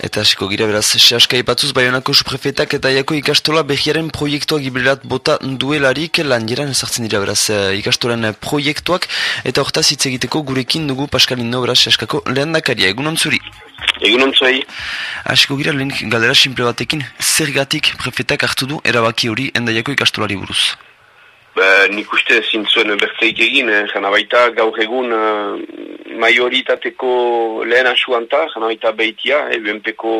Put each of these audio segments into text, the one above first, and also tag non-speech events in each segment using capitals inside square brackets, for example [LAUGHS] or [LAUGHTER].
Eta hasiko gira beraz, sehaska ipatzuz Bayonako suprefetak eta jako ikastola behiaren proiektuak ibilirat bota duelarik lanjeran ezartzen dira beraz eh, ikastolen proiektuak eta hortaz hitz egiteko gurekin dugu Pascalino beraz sehaskako lehen dakaria, egun ontzuri. Egun ontzuri. Hasiko gira lehen galdera simple batekin, zergatik prefetak hartu du erabaki hori endaiako ikastolari buruz? Ba, nik uste zintzuen bertzeik egin, eh, jana baita gaur egun majoritateko lehen asuanta, jana baita behitia, e, BNPko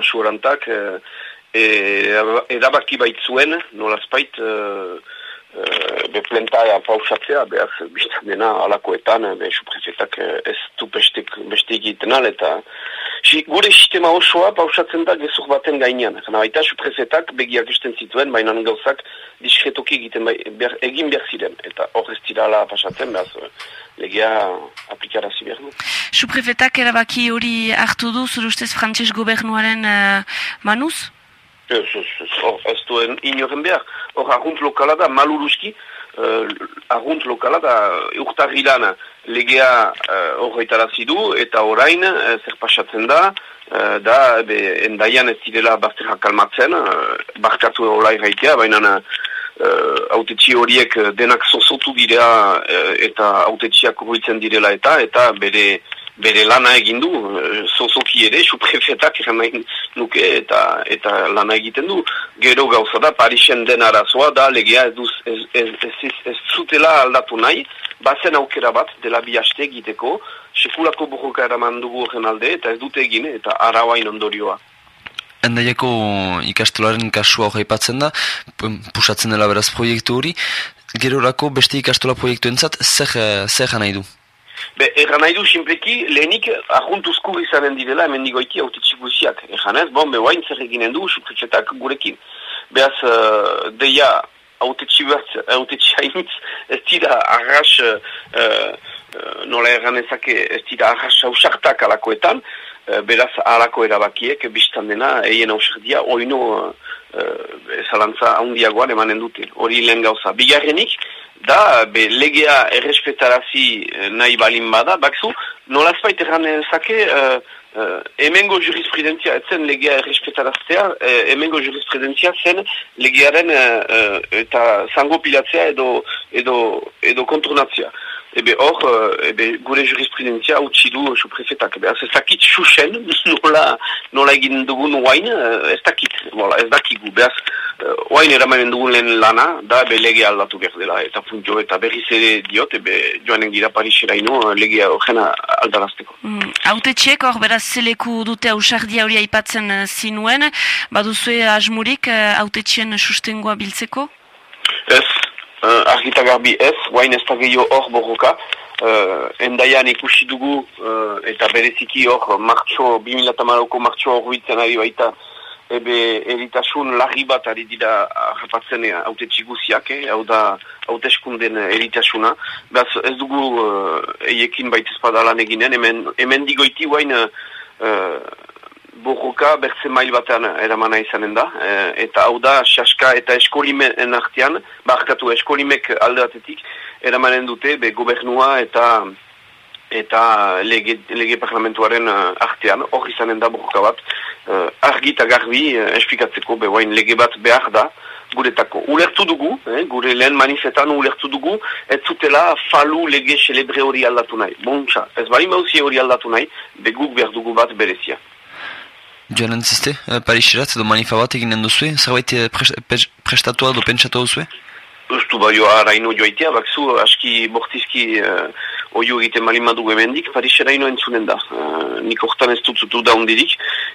asurantak, e, e, edabaki baitzuen, nolazpait, e, e, beplenta pausatzea, behaz, biztan dena alakoetan, be, suprefetak ez du beste egiten eta si, gure sistema osoa pausatzen da gezur baten gainean. Jana baita, suprefetak begiak esten zituen, baina gauzak diskretoki egiten bai, ber, egin behar ziren, eta hor ez tirala pasatzen, behaz, legea aplikarazi behar du. Suprefetak erabaki hori hartu du, zure ustez frantses gobernuaren uh, manuz? Ez, ez, ez, ez duen inoren behar. Hor, argunt lokala da, maluruzki, uh, argunt lokala da, urtarri lana legea horretarazi uh, du, eta orain, uh, zer pasatzen da, uh, da, be, endaian ez direla bazterra kalmatzen, uh, barkatu hola irraitea, baina uh, horiek eh, denak zozotu dira uh, eta autetxiak horitzen direla eta eta bere bere lana egin du, zozoki ere, [LAUGHS] suprefetak nahi nuke eta eta lana egiten du. Gero gauza da, Parisen den arazoa da, legea ez, duz, ez, ez, ez, ez, zutela aldatu nahi, bazen aukera bat, dela bi haste egiteko, sekulako buruka eraman dugu alde, eta ez dute egin, eta arauain ondorioa. Endaiako ikastolaren kasua hori aipatzen da, pusatzen dela beraz proiektu hori, gerorako beste ikastola proiektu entzat, zer, zer nahi du? Be, erran nahi du, simpleki, lehenik ahuntuzkur izanen direla, hemen digoiti autetxik guziak. Erran ez, bon, behoain zer eginen du, supritxetak gurekin. Beaz, uh, deia, autetxi hainitz, ez dira arras, uh, uh, nola erran ez dira arras hausartak alakoetan, Eh, beraz alako erabakiek biztan dena eien ausardia oino e, zalantza handiagoan emanen dute hori lehen gauza bigarrenik da be, legea errespetarazi eh, nahi balin bada bakzu nolazpait erran zake e, e, emengo jurisprudentzia etzen legea errespetaraztea e, emengo jurisprudentzia zen legearen eta zango pilatzea edo, edo, edo kontronatzea ebe hor, uh, ebe gure jurisprudentzia utzi du suprefetak. Ebe, ez dakit xuxen, [LAUGHS] nola, nola egin dugun uh, ez dakit, bola, ez dakigu. Beaz, uh, oain eramanen dugun lehen lana, da ebe lege aldatu behar dela. Eta puntio, eta berriz ere diot, ebe joanen gira Parisera ino, lege horrena aldarazteko. Mm, Haute txek, hor beraz zeleku dute ausardia hori aipatzen zinuen, baduzue asmurik haute txien sustengoa biltzeko? Ez, uh, argita garbi ez, guain ez da gehiago hor borroka. Uh, endaian ikusi dugu uh, eta bereziki hor martxo, 2008ko martxo hor bitzen ari baita ebe eritasun larri bat ari dira rapatzen haute txiguziak, eh? hau da haute eskunden eritasuna. Beaz ez dugu uh, eiekin baita espadalan eginen, hemen, hemen digoiti guain uh, borroka bertze mail batean eramana izanen da, e, eta hau da, xaska eta eskolimen artean, barkatu eskolimek alde batetik, eramanen dute, be gobernua eta eta lege, lege parlamentuaren e, artean, hor izanen da borroka bat, e, argi eta garbi e, esplikatzeko, behoain lege bat behar da, guretako. Ulertu dugu, eh, gure lehen manifetan ulertu dugu, ez zutela falu lege celebre hori aldatu nahi. Bontxa, ez bari mauzi hori aldatu nahi, beguk behar dugu bat berezia. Joan entziste, uh, Pariserat edo manifa bat eginen duzue, zerbait uh, prestatua edo pentsatu duzue? Ustu bai joa araino joaitea, bakzu aski bortizki uh, oio egiten malimadu emendik, Parisera ino entzunen da. Uh, nik hortan ez dutzutu da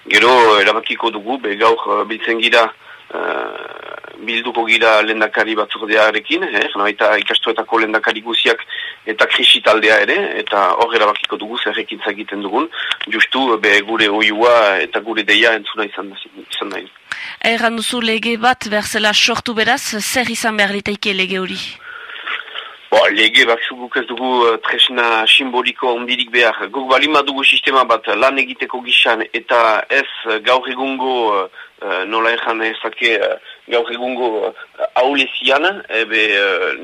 gero erabakiko dugu, be gaur uh, biltzen gira bilduko gira lendakari batzordearekin, eh, eta ikastuetako lendakari guziak eta krisi taldea ere, eta hor erabakiko dugu zerrekin egiten dugun, justu be gure oiua eta gure deia entzuna izan, izan nahi. Erran duzu lege bat berzela sortu beraz, zer izan behar litaike lege hori? Bo, lege bat guk ez dugu uh, tresna simboliko ondirik behar. Guk balima dugu sistema bat lan egiteko gizan eta ez gaur egungo uh, nola ezake uh, gaur egungo haulezian, ebe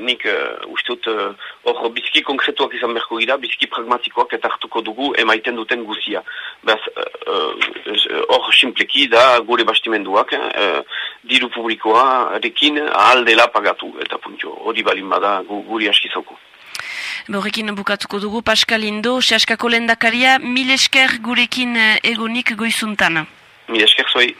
nik uh, ustut hor uh, bizki konkretuak izan berko gira, bizki pragmatikoak eta hartuko dugu emaiten duten guzia. Beaz, hor uh, simpleki da gure bastimenduak, uh, diru publikoa rekin aldela pagatu, eta puntio, hori balin bada gu, guri askizauko. Horrekin bukatuko dugu, Pascal Indo, Seaskako lendakaria, mil esker gurekin egonik goizuntan. Mil esker zoi.